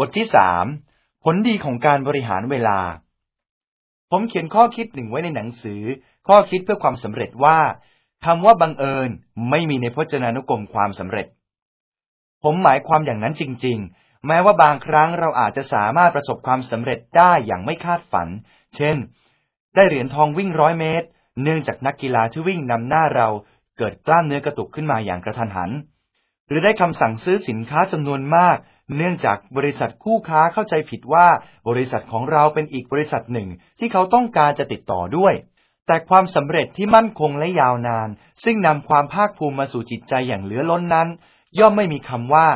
บทที่สามผลดีของการบริหารเวลา ผมเขียนข้อคิดหนึ่งไว้ในหนังสือ ข้อคิดเพื่อความสำเร็จว่าคำว่าบังเอิญไม่มีในพจนานุกรมความสำเร็จ ผมหมายความอย่างนั้นจริง ๆ แม้ว่าบางครั้งเราอาจจะสามารถประสบความสำเร็จได้อย่างไม่คาดฝัน เช่น ได้เหรียญทองวิ่งร้อยเมตร เนื่องจากนักกีฬาที่วิ่งนำหน้าเราเกิดกล้ามเนื้อกระตุกขึ้นมาอย่างกระทันหัน หรือได้คำสั่งซื้อสินค้าจำนวนมาก เนื่องจากบริษัทคู่ค้าเข้าใจผิดว่า บริษัทของเราเป็นอีกบริษัทหนึ่งที่เขาต้องการจะติดต่อด้วย แต่ความสำเร็จที่มั่นคงและยาวนาน ซึ่งนำความภาคภูมิมาสู่จิตใจอย่างเหลือล้นนั้น ย่อมไม่มีคำว่า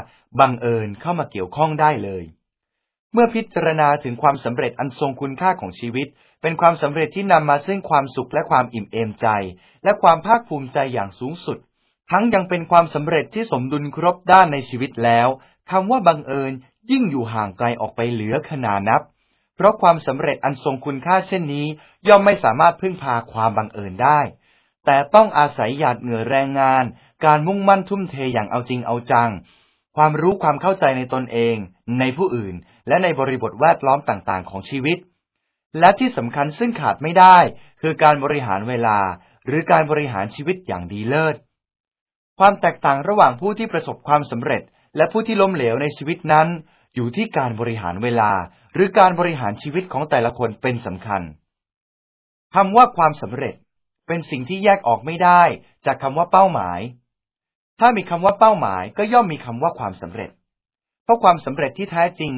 บังเอิญเข้ามาเกี่ยวข้องได้เลย เมื่อพิจารณาถึงความสำเร็จอันทรงคุณค่าของชีวิต เป็นความสำเร็จที่นำมาซึ่งความสุขและความอิ่มเอมใจ และความภาคภูมิใจอย่างสูงสุดทั้งยังเป็นความสำเร็จที่สมดุลครบด้านในชีวิตแล้ว คำว่าบังเอิญยิ่งอยู่ห่างไกลออกไปเหลือขนานับ เพราะความสำเร็จอันทรงคุณค่าเช่นนี้ ย่อมไม่สามารถพึ่งพาความบังเอิญได้ แต่ต้องอาศัยหยาดเหงื่อแรงงาน การมุ่งมั่นทุ่มเทอย่างเอาจริงเอาจัง ความรู้ความเข้าใจในตนเอง ในผู้อื่น และในบริบทแวดล้อมต่างๆ ของชีวิต และที่สำคัญซึ่งขาดไม่ได้ คือการบริหารเวลา หรือการบริหารชีวิตอย่างดีเลิศ ความแตกต่างระหว่างผู้ที่ประสบความสำเร็จ และผู้ที่ล้มเหลวในชีวิตนั้น อยู่ที่การบริหารเวลา หรือการบริหารชีวิตของแต่ละคนเป็นสำคัญคำว่าความสำเร็จเป็นสิ่งที่แยกออกไม่ได้จากคำว่าเป้าหมาย ถ้ามีคำว่าเป้าหมายก็ย่อมมีคำว่าความสำเร็จ เพราะความสำเร็จที่แท้จริง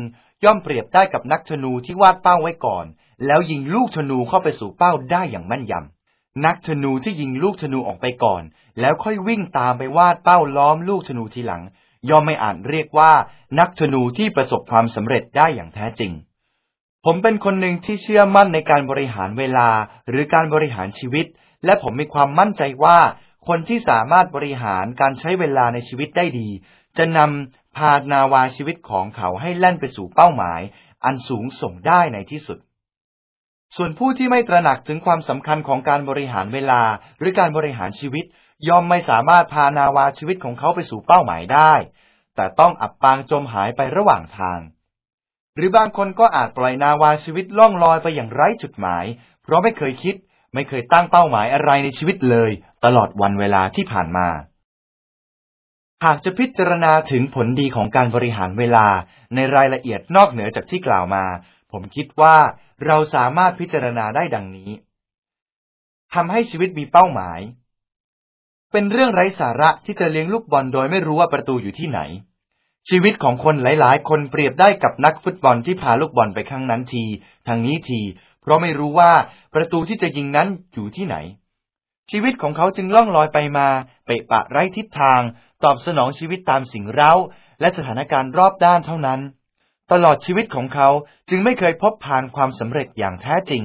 ย่อมเปรียบได้กับนักธนูที่วาดเป้าไว้ก่อน แล้วยิงลูกธนูเข้าไปสู่เป้าได้อย่างแม่นยำ นักธนูที่ยิงลูกธนูออกไปก่อน แล้วค่อยวิ่งตามไปวาดเป้าล้อมลูกธนูทีหลัง ย่อมไม่อาจเรียกว่านักธนูที่ประสบความสำเร็จได้อย่างแท้จริง ผมเป็นคนหนึ่งที่เชื่อมั่นในการบริหารเวลาหรือการบริหารชีวิต และผมมีความมั่นใจว่า คนที่สามารถบริหารการใช้เวลาในชีวิตได้ดี จะนำพานาวาชีวิตของเขาให้แล่นไปสู่เป้าหมาย อันสูงส่งได้ในที่สุดส่วนผู้ที่ไม่ตระหนักถึงความสำคัญของการบริหารเวลาหรือการบริหารชีวิต ย่อมไม่สามารถพานาวาชีวิตของเขาไปสู่เป้าหมายได้ แต่ต้องอับปางจมหายไประหว่างทาง หรือบางคนก็อาจปล่อยนาวาชีวิตล่องลอยไปอย่างไร้จุดหมาย เพราะไม่เคยคิด ไม่เคยตั้งเป้าหมายอะไรในชีวิตเลย ตลอดวันเวลาที่ผ่านมา หากจะพิจารณาถึงผลดีของการบริหารเวลาในรายละเอียดนอกเหนือจากที่กล่าวมา ผมคิดว่าเราสามารถพิจารณาได้ดังนี้ทำให้ชีวิตมีเป้าหมาย เป็นเรื่องไร้สาระที่จะเลี้ยงลูกบอลโดยไม่รู้ว่าประตูอยู่ที่ไหน ชีวิตของคนหลาย ๆ คนเปรียบได้กับนักฟุตบอลที่พาลูกบอลไปข้างนั้นที ทางนี้ที เพราะไม่รู้ว่าประตูที่จะยิงนั้นอยู่ที่ไหน ชีวิตของเขาจึงล่องลอยไปมาเปะปะไร้ทิศทาง ตอบสนองชีวิตตามสิ่งเร้า และสถานการณ์รอบด้านเท่านั้น ตลอดชีวิตของเขาจึงไม่เคยพบผ่านความสำเร็จอย่างแท้จริง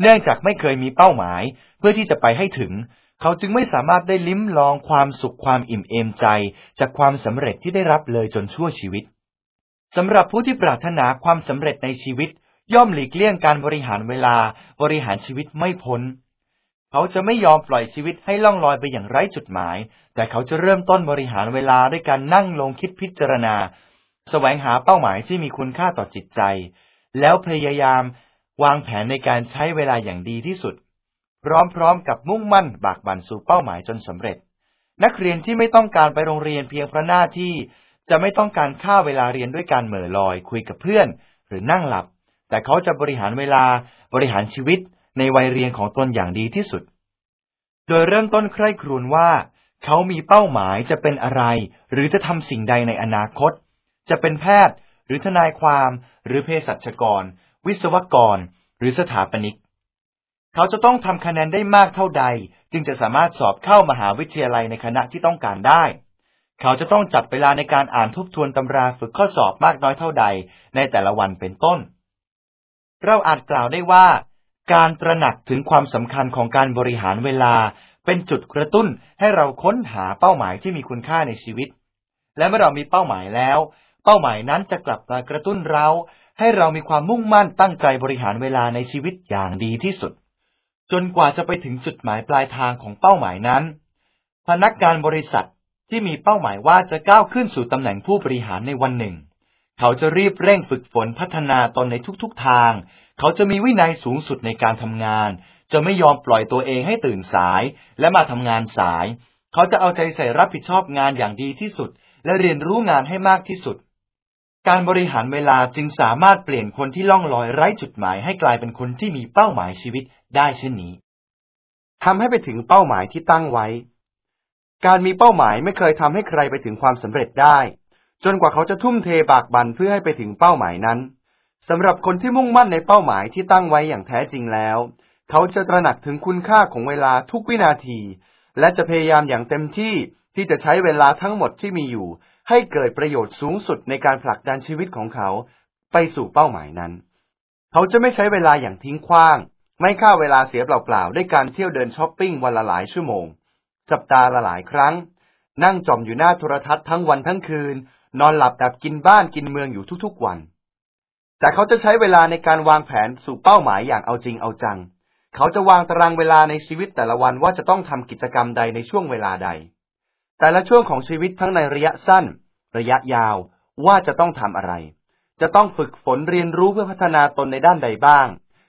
เนื่องจากไม่เคยมีเป้าหมายเพื่อที่จะไปให้ถึง เขาจึงไม่สามารถได้ลิ้มลองความสุขความอิ่มเอมใจ จากความสำเร็จที่ได้รับเลยจนชั่วชีวิตสำหรับผู้ที่ปรารถนาความสำเร็จในชีวิต ย่อมหลีกเลี่ยงการบริหารเวลาบริหารชีวิตไม่พ้น เขาจะไม่ยอมปล่อยชีวิตให้ล่องลอยไปอย่างไร้จุดหมาย แต่เขาจะเริ่มต้นบริหารเวลาด้วยการนั่งลงคิดพิจารณา แสวงหาเป้าหมายที่มีคุณค่าต่อจิตใจ แล้วพยายามวางแผนในการใช้เวลาอย่างดีที่สุด พร้อมๆกับมุ่งมั่นบากบั่นสู่เป้าหมายจนสำเร็จ นักเรียนที่ไม่ต้องการไปโรงเรียนเพียงเพราะหน้าที่ จะไม่ต้องการค่าเวลาเรียนด้วยการเหม่อลอย คุยกับเพื่อน หรือนั่งหลับ แต่เขาจะบริหารเวลาบริหารชีวิตในวัยเรียนของตนอย่างดีที่สุด โดยเริ่มต้นใคร่ครวญว่า เขามีเป้าหมายจะเป็นอะไร หรือจะทำสิ่งใดในอนาคต จะเป็นแพทย์ หรือทนายความ หรือเภสัชกร วิศวกร หรือสถาปนิก เขาจะต้องทำคะแนนได้มากเท่าใด จึงจะสามารถสอบเข้ามหาวิทยาลัยในคณะที่ต้องการได้ เขาจะต้องจัดเวลาในการอ่านทบทวนตำราฝึกข้อสอบมากน้อยเท่าใด ในแต่ละวันเป็นต้น เราอาจกล่าวได้ว่า การตระหนักถึงความสำคัญของการบริหารเวลา เป็นจุดกระตุ้นให้เราค้นหาเป้าหมายที่มีคุณค่าในชีวิต และเมื่อเรามีเป้าหมายแล้ว เป้าหมายนั้นจะกลับมากระตุ้นเรา ให้เรามีความมุ่งมั่นตั้งใจบริหารเวลาในชีวิตอย่างดีที่สุด จนกว่าจะไปถึงจุดหมายปลายทางของเป้าหมายนั้น พนักงานบริษัทที่มีเป้าหมายว่าจะก้าวขึ้นสู่ตำแหน่งผู้บริหารในวันหนึ่ง เขาจะรีบเร่งฝึกฝนพัฒนาตนในทุกๆทาง เขาจะมีวินัยสูงสุดในการทำงาน จะไม่ยอมปล่อยตัวเองให้ตื่นสาย และมาทำงานสาย เขาจะเอาใจใส่รับผิดชอบงานอย่างดีที่สุด และเรียนรู้งานให้มากที่สุด การบริหารเวลาจึงสามารถเปลี่ยนคนที่ล่องลอยไร้จุดหมายให้กลายเป็นคนที่มีเป้าหมายชีวิตได้เช่นนี้ทำให้ไปถึงเป้าหมายที่ตั้งไว้ การมีเป้าหมายไม่เคยทำให้ใครไปถึงความสำเร็จได้ จนกว่าเขาจะทุ่มเทบากบั่นเพื่อให้ไปถึงเป้าหมายนั้นสำหรับคนที่มุ่งมั่นในเป้าหมายที่ตั้งไว้อย่างแท้จริงแล้ว เขาจะตระหนักถึงคุณค่าของเวลาทุกวินาที และจะพยายามอย่างเต็มที่ที่จะใช้เวลาทั้งหมดที่มีอยู่ ให้เกิดประโยชน์สูงสุดในการผลักดันชีวิตของเขาไปสู่เป้าหมายนั้น เขาจะไม่ใช้เวลาอย่างทิ้งขว้าง ไม่ฆ่าเวลาเสียเปล่าๆด้วยการเที่ยวเดินช้อปปิ้งวันละหลายชั่วโมง สัปดาห์ละหลายครั้ง นั่งจอมอยู่หน้าโทรทัศน์ทั้งวันทั้งคืน นอนหลับแบบกินบ้านกินเมืองอยู่ทุกๆวัน แต่เขาจะใช้เวลาในการวางแผนสู่เป้าหมายอย่างเอาจริงเอาจัง เขาจะวางตารางเวลาในชีวิตแต่ละวันว่าจะต้องทำกิจกรรมใดในช่วงเวลาใด แต่ละช่วงของชีวิตทั้งในระยะสั้น ระยะยาวว่าจะต้องทำอะไร จะต้องฝึกฝนเรียนรู้เพื่อพัฒนาตนในด้านใดบ้าง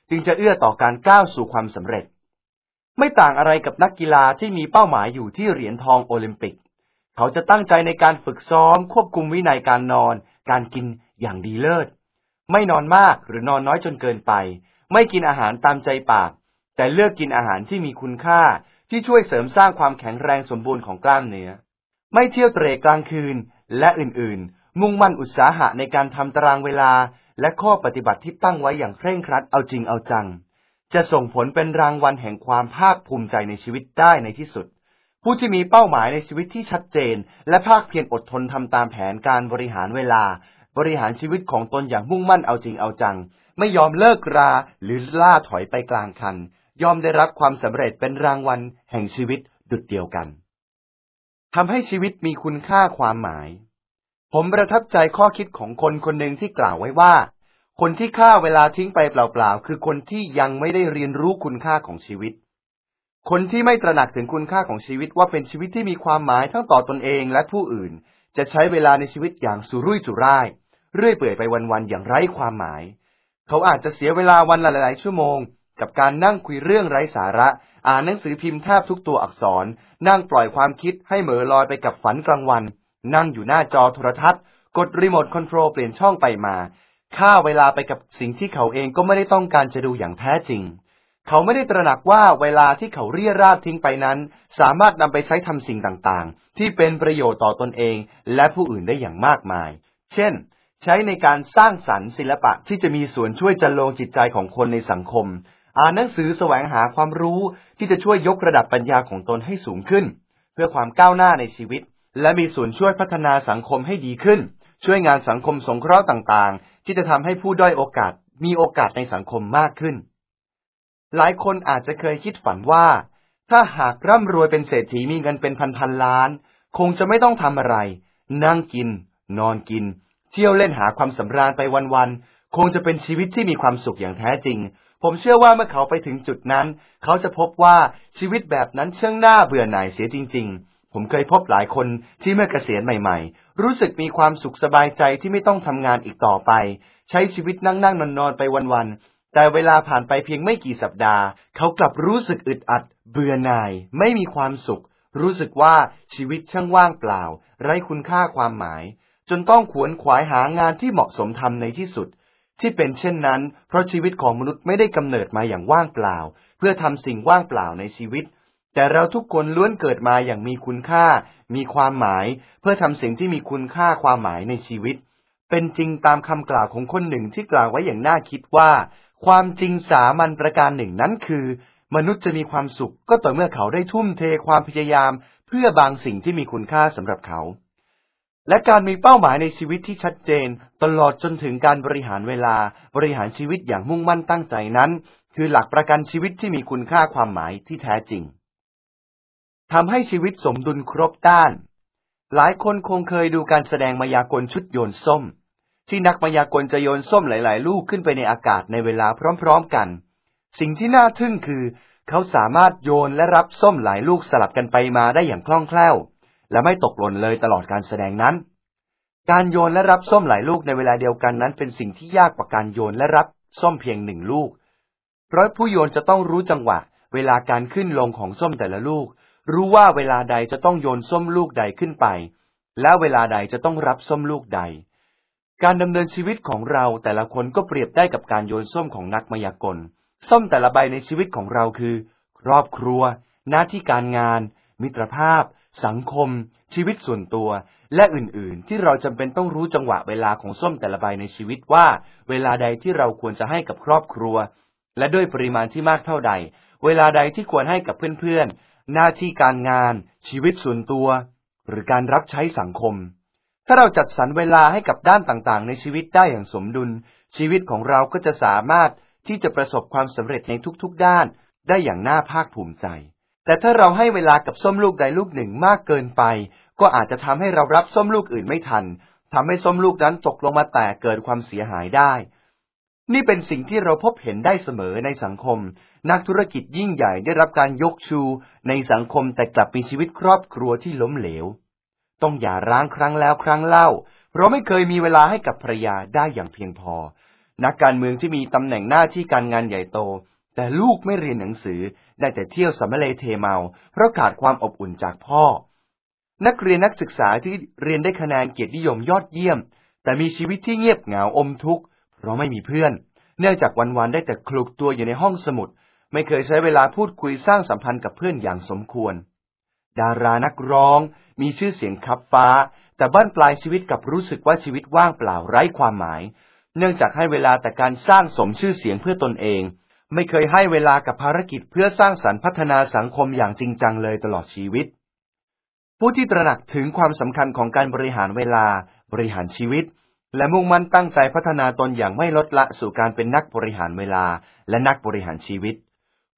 จึงจะเอื้อต่อการก้าวสู่ความสำเร็จ ไม่ต่างอะไรกับนักกีฬาที่มีเป้าหมายอยู่ที่เหรียญทองโอลิมปิก เขาจะตั้งใจในการฝึกซ้อม ควบคุมวินัยการนอน การกินอย่างดีเลิศ ไม่นอนมากหรือนอนน้อยจนเกินไป ไม่กินอาหารตามใจปาก แต่เลือกกินอาหารที่มีคุณค่า ที่ช่วยเสริมสร้างความแข็งแรงสมบูรณ์ของกล้ามเนื้อ ไม่เที่ยวเตร่กลางคืนและอื่นๆ มุ่งมั่นอุตสาหะในการทำตารางเวลา และข้อปฏิบัติที่ตั้งไว้อย่างเคร่งครัดเอาจริงเอาจัง จะส่งผลเป็นรางวัลแห่งความภาคภูมิใจในชีวิตได้ในที่สุด ผู้ที่มีเป้าหมายในชีวิตที่ชัดเจน และภาคเพียรอดทนทำตามแผนการบริหารเวลา บริหารชีวิตของตนอย่างมุ่งมั่นเอาจริงเอาจัง ไม่ยอมเลิกราหรือล่าถอยไปกลางคัน ยอมได้รับความสำเร็จเป็นรางวัลแห่งชีวิตดุดเดียวกันทำให้ชีวิตมีคุณค่าความหมาย ผมประทับใจข้อคิดของคนคนหนึ่งที่กล่าวไว้ว่า คนที่ฆ่าเวลาทิ้งไปเปล่าๆ คือคนที่ยังไม่ได้เรียนรู้คุณค่าของชีวิต คนที่ไม่ตระหนักถึงคุณค่าของชีวิตว่าเป็นชีวิตที่มีความหมายทั้งต่อตนเองและผู้อื่น จะใช้เวลาในชีวิตอย่างสุรุ่ยสุร่าย เรื่อยเปื่อยไปวันๆ อย่างไร้ความหมาย เขาอาจจะเสียเวลาวันละหลายชั่วโมง กับการนั่งคุยเรื่องไร้สาระ อ่านหนังสือพิมพ์แทบทุกตัวอักษร นั่งปล่อยความคิดให้เหม่อลอยไปกับฝันกลางวัน นั่งอยู่หน้าจอโทรทัศน์ กดรีโมทคอนโทรลเปลี่ยนช่องไปมาฆ่าเวลาไปกับสิ่งที่เขาเองก็ไม่ได้ต้องการจะดูอย่างแท้จริง เขาไม่ได้ตระหนักว่าเวลาที่เขาเรียราดทิ้งไปนั้น สามารถนำไปใช้ทำสิ่งต่างๆ ที่เป็นประโยชน์ต่อตนเองและผู้อื่นได้อย่างมากมาย เช่น ใช้ในการสร้างสรรค์ศิลปะที่จะมีส่วนช่วยจันโลงจิตใจของคนในสังคม อ่านหนังสือแสวงหาความรู้ที่จะช่วยยกระดับปัญญาของตนให้สูงขึ้น เพื่อความก้าวหน้าในชีวิต และมีส่วนช่วยพัฒนาสังคมให้ดีขึ้น ช่วยงานสังคมสงเคราะห์ต่างๆ ที่จะทำให้ผู้ด้อยโอกาสมีโอกาสในสังคมมากขึ้น หลายคนอาจจะเคยคิดฝันว่า ถ้าหากร่ำรวยเป็นเศรษฐีมีเงินเป็นพันพันล้าน คงจะไม่ต้องทำอะไร นั่งกิน นอนกิน เที่ยวเล่นหาความสำราญไปวันๆคงจะเป็นชีวิตที่มีความสุขอย่างแท้จริง ผมเชื่อว่าเมื่อเขาไปถึงจุดนั้น เขาจะพบว่าชีวิตแบบนั้นเชื่องหน้าเบื่อหน่ายเสียจริง ๆ ผมเคยพบหลายคนที่เมื่อเกษียณใหม่ ๆ รู้สึกมีความสุขสบายใจที่ไม่ต้องทำงานอีกต่อไป ใช้ชีวิตนั่งๆนอนๆไปวันๆแต่เวลาผ่านไปเพียงไม่กี่สัปดาห์ เขากลับรู้สึกอึดอัด เบื่อหน่าย ไม่มีความสุข รู้สึกว่าชีวิตช่างว่างเปล่า ไร้คุณค่าความหมาย จนต้องขวนขวายหางานที่เหมาะสมทำในที่สุด ที่เป็นเช่นนั้น เพราะชีวิตของมนุษย์ไม่ได้กำเนิดมาอย่างว่างเปล่า เพื่อทำสิ่งว่างเปล่าในชีวิต แต่เราทุกคนล้วนเกิดมาอย่างมีคุณค่า มีความหมาย เพื่อทำสิ่งที่มีคุณค่าความหมายในชีวิต เป็นจริงตามคำกล่าวของคนหนึ่งที่กล่าวไว้อย่างน่าคิดว่า ความจริงสามัญประการหนึ่งนั้นคือ มนุษย์จะมีความสุขก็ต่อเมื่อเขาได้ทุ่มเทความพยายาม เพื่อบางสิ่งที่มีคุณค่าสำหรับเขา และการมีเป้าหมายในชีวิตที่ชัดเจน ตลอดจนถึงการบริหารเวลา บริหารชีวิตอย่างมุ่งมั่นตั้งใจนั้น คือหลักประกันชีวิตที่มีคุณค่าความหมายที่แท้จริงทำให้ชีวิตสมดุลครบด้าน หลายคนคงเคยดูการแสดงมายากลชุดโยนส้ม ที่นักมายากลจะโยนส้มหลาย ๆ ลูกขึ้นไปในอากาศในเวลาพร้อม ๆ กัน สิ่งที่น่าทึ่งคือ เขาสามารถโยนและรับส้มหลายลูกสลับกันไปมาได้อย่างคล่องแคล่ว และไม่ตกหล่นเลยตลอดการแสดงนั้น การโยนและรับส้มหลายลูกในเวลาเดียวกันนั้น เป็นสิ่งที่ยากกว่าการโยนและรับส้มเพียงหนึ่งลูก เพราะผู้โยนจะต้องรู้จังหวะ เวลาการขึ้นลงของส้มแต่ละลูก รู้ว่าเวลาใดจะต้องโยนส้มลูกใดขึ้นไป และเวลาใดจะต้องรับส้มลูกใด การดำเนินชีวิตของเราแต่ละคนก็เปรียบได้กับการโยนส้มของนักมายากล ส้มแต่ละใบในชีวิตของเราคือ ครอบครัว หน้าที่การงาน มิตรภาพ สังคม ชีวิตส่วนตัว และอื่นๆ ที่เราจำเป็นต้องรู้จังหวะเวลาของส้มแต่ละใบในชีวิตว่า เวลาใดที่เราควรจะให้กับครอบครัว และด้วยปริมาณที่มากเท่าใด เวลาใดที่ควรให้กับเพื่อนๆ หน้าที่การงาน ชีวิตส่วนตัว หรือการรับใช้สังคม ถ้าเราจัดสรรเวลาให้กับด้านต่างๆ ในชีวิตได้อย่างสมดุล ชีวิตของเราก็จะสามารถที่จะประสบความสำเร็จในทุกๆด้านได้อย่างน่าภาคภูมิใจ แต่ถ้าเราให้เวลากับส้มลูกใดลูกหนึ่งมากเกินไป ก็อาจจะทำให้เรารับส้มลูกอื่นไม่ทันทำให้ส้มลูกนั้นตกลงมาแตกเกิดความเสียหายได้ นี่เป็นสิ่งที่เราพบเห็นได้เสมอในสังคม นักธุรกิจยิ่งใหญ่ได้รับการยกชูในสังคมแต่กลับมีชีวิตครอบครัวที่ล้มเหลว ต้องหย่าร้างครั้งแล้วครั้งเล่า เพราะไม่เคยมีเวลาให้กับภรรยาได้อย่างเพียงพอ นักการเมืองที่มีตำแหน่งหน้าที่การงานใหญ่โต แต่ลูกไม่เรียนหนังสือได้แต่เที่ยวสำเลเทเมา เพราะขาดความอบอุ่นจากพ่อ นักเรียนนักศึกษาที่เรียนได้คะแนนเกียรตินิยมยอดเยี่ยม แต่มีชีวิตที่เงียบเหงาอมทุกข์เพราะไม่มีเพื่อน เนื่องจากวันๆได้แต่คลุกตัวอยู่ในห้องสมุด ไม่เคยใช้เวลาพูดคุยสร้างสัมพันธ์กับเพื่อนอย่างสมควร ดารานักร้องมีชื่อเสียงคับฟ้า แต่บ้านปลายชีวิตกับรู้สึกว่าชีวิตว่างเปล่าไร้ความหมาย เนื่องจากให้เวลาแต่การสร้างสมชื่อเสียงเพื่อตนเอง ไม่เคยให้เวลากับภารกิจเพื่อสร้างสรรค์พัฒนาสังคมอย่างจริงจังเลยตลอดชีวิต ผู้ที่ตระหนักถึงความสำคัญของการบริหารเวลา บริหารชีวิต และมุ่งมั่นตั้งใจพัฒนาตนอย่างไม่ลดละสู่การเป็นนักบริหารเวลา และนักบริหารชีวิต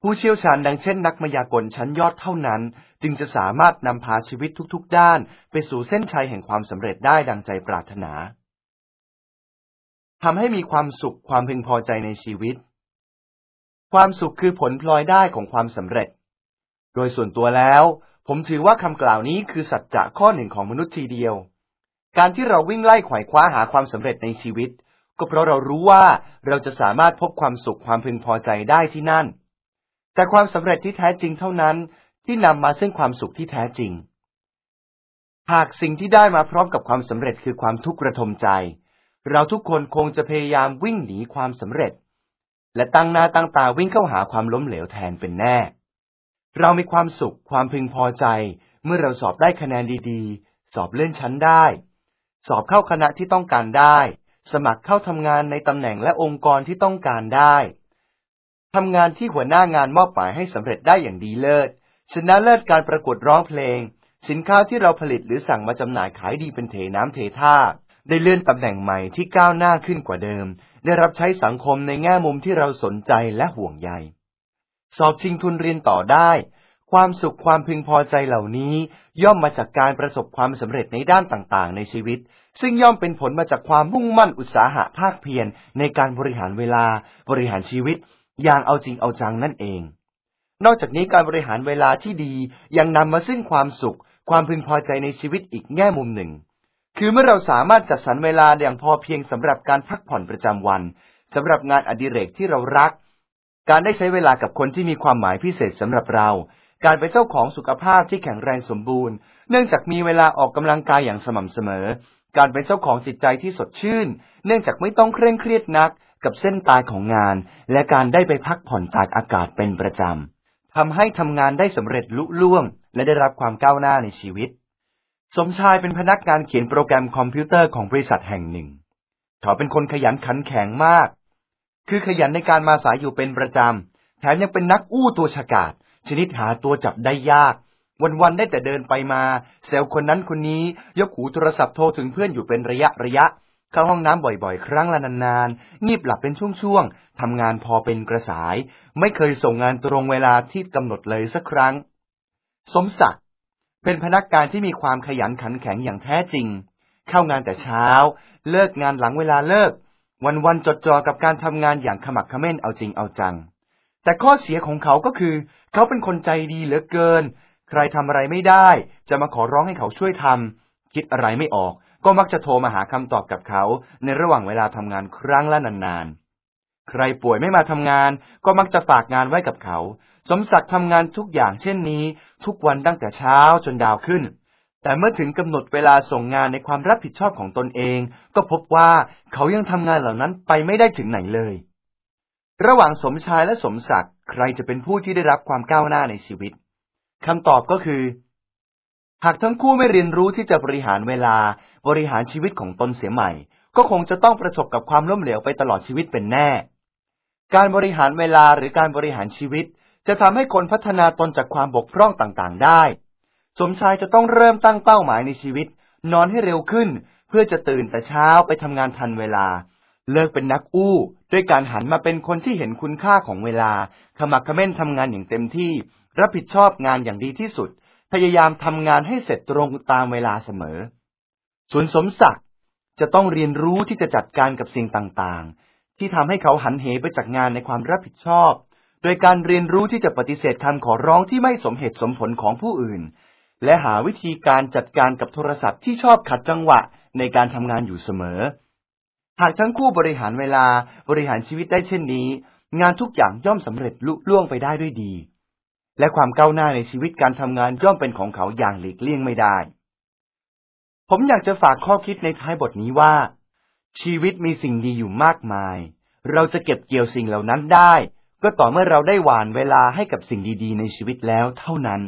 ผู้เชี่ยวชาญดังเช่นนักมายากลชั้นยอดเท่านั้น จึงจะสามารถนำพาชีวิตทุกๆ ด้าน ไปสู่เส้นชัยแห่งความสำเร็จได้ดังใจปรารถนาทำให้มีความสุขความพึงพอใจในชีวิต ความสุขคือผลพลอยได้ของความสำเร็จ โดยส่วนตัวแล้ว ผมถือว่าคำกล่าวนี้คือสัจจะข้อหนึ่งของมนุษย์ทีเดียว การที่เราวิ่งไล่ไขว่คว้าหาความสำเร็จในชีวิต ก็เพราะเรารู้ว่าเราจะสามารถพบความสุขความพึงพอใจได้ที่นั่น แต่ความสำเร็จที่แท้จริงเท่านั้นที่นำมาซึ่งความสุขที่แท้จริง หากสิ่งที่ได้มาพร้อมกับความสำเร็จคือความทุกข์ระทมใจ เราทุกคนคงจะพยายามวิ่งหนีความสำเร็จ และตั้งหน้าตั้งตาวิ่งเข้าหาความล้มเหลวแทนเป็นแน่ เรามีความสุขความพึงพอใจ เมื่อเราสอบได้คะแนนดีๆ สอบเลื่อนชั้นได้ สอบเข้าคณะที่ต้องการได้ สมัครเข้าทำงานในตำแหน่งและองค์กรที่ต้องการได้ทำงานที่หัวหน้างานมอบหมายให้สำเร็จได้อย่างดีเลิศ ชนะเลิศการประกวดร้องเพลง สินค้าที่เราผลิตหรือสั่งมาจำหน่ายขายดีเป็นเทน้ำเทท่า ได้เลื่อนตำแหน่งใหม่ที่ก้าวหน้าขึ้นกว่าเดิม ได้รับใช้สังคมในแง่มุมที่เราสนใจและห่วงใย สอบชิงทุนเรียนต่อได้ ความสุขความพึงพอใจเหล่านี้ ย่อมมาจากการประสบความสำเร็จในด้านต่างๆ ในชีวิต ซึ่งย่อมเป็นผลมาจากความมุ่งมั่นอุตสาหะภาคเพียรในการบริหารเวลา บริหารชีวิต อย่างเอาจริงเอาจังนั่นเอง นอกจากนี้การบริหารเวลาที่ดียังนำมาซึ่งความสุข ความพึงพอใจในชีวิตอีกแง่มุมหนึ่ง คือเมื่อเราสามารถจัดสรรเวลาอย่างพอเพียงสำหรับการพักผ่อนประจำวันสำหรับงานอดิเรกที่เรารัก การได้ใช้เวลากับคนที่มีความหมายพิเศษสำหรับเรา การเป็นเจ้าของสุขภาพที่แข็งแรงสมบูรณ์ เนื่องจากมีเวลาออกกำลังกายอย่างสม่ำเสมอ การเป็นเจ้าของจิตใจที่สดชื่น เนื่องจากไม่ต้องเคร่งเครียดนักกับเส้นตายของงาน และการได้ไปพักผ่อนตากอากาศเป็นประจำทำให้ทำงานได้สำเร็จลุล่วง และได้รับความก้าวหน้าในชีวิต สมชายเป็นพนักงานเขียนโปรแกรมคอมพิวเตอร์ของบริษัทแห่งหนึ่ง เขาเป็นคนขยันขันแข็งมาก คือขยันในการมาสายอยู่เป็นประจำ แถมยังเป็นนักอู้ตัวฉกาจชนิดหาตัวจับได้ยาก วันๆได้แต่เดินไปมาเซลคนนั้นคนนี้ ยกหูโทรศัพท์โทรถึงเพื่อนอยู่เป็นระยะระยะ เข้าห้องน้ำบ่อยๆ ครั้งละนานๆ งีบหลับเป็นช่วงๆทำงานพอเป็นกระสาย ไม่เคยส่งงานตรงเวลาที่กำหนดเลยสักครั้ง สมศักดิ์ เป็นพนักงานที่มีความขยันขันแข็งอย่างแท้จริง เข้างานแต่เช้า เลิกงานหลังเวลาเลิก วันๆจดจ่อกับการทำงานอย่างขมักขม้นเอาจริงเอาจัง แต่ข้อเสียของเขาก็คือ เขาเป็นคนใจดีเหลือเกิน ใครทำอะไรไม่ได้ จะมาขอร้องให้เขาช่วยทำคิดอะไรไม่ออก ก็มักจะโทรมาหาคำตอบกับเขา ในระหว่างเวลาทำงานครั้งละนานๆใครป่วยไม่มาทำงาน ก็มักจะฝากงานไว้กับเขา สมศักดิ์ทำงานทุกอย่างเช่นนี้ ทุกวันตั้งแต่เช้าจนดาวขึ้น แต่เมื่อถึงกำหนดเวลาส่งงานในความรับผิดชอบของตนเอง ก็พบว่าเขายังทำงานเหล่านั้นไปไม่ได้ถึงไหนเลย ระหว่างสมชายและสมศักดิ์ใครจะเป็นผู้ที่ได้รับความก้าวหน้าในชีวิตคำตอบก็คือ หากทั้งคู่ไม่เรียนรู้ที่จะบริหารเวลา บริหารชีวิตของตนเสียใหม่ ก็คงจะต้องประสบกับความล้มเหลวไปตลอดชีวิตเป็นแน่ การบริหารเวลาหรือการบริหารชีวิต จะทำให้คนพัฒนาตนจากความบกพร่องต่างๆได้ สมชายจะต้องเริ่มตั้งเป้าหมายในชีวิต นอนให้เร็วขึ้น เพื่อจะตื่นแต่เช้าไปทำงานทันเวลา เลิกเป็นนักอู้ ด้วยการหันมาเป็นคนที่เห็นคุณค่าของเวลา ขมักขม้นทำงานอย่างเต็มที่ รับผิดชอบงานอย่างดีที่สุด พยายามทำงานให้เสร็จตรงตามเวลาเสมอ ส่วนสมศักดิ์จะต้องเรียนรู้ที่จะจัดการกับสิ่งต่างๆ ที่ทำให้เขาหันเหไปจากงานในความรับผิดชอบ ดยการเรียนรู้ที่จะปฏิเสธคำขอร้องที่ไม่สมเหตุสมผลของผู้อื่น และหาวิธีการจัดการกับโทรศัพท์ที่ชอบขัดจังหวะในการทำงานอยู่เสมอ หากทั้งคู่บริหารเวลาบริหารชีวิตได้เช่นนี้ งานทุกอย่างย่อมสำเร็จลุล่วงไปได้ด้วยดี และความก้าวหน้าในชีวิตการทำงานย่อมเป็นของเขาอย่างหลีกเลี่ยงไม่ได้ ผมอยากจะฝากข้อคิดในท้ายบทนี้ว่า ชีวิตมีสิ่งดีอยู่มากมาย เราจะเก็บเกี่ยวสิ่งเหล่านั้นได้ ก็ต่อเมื่อเราได้หวานเวลาให้กับสิ่งดีๆในชีวิตแล้วเท่านั้น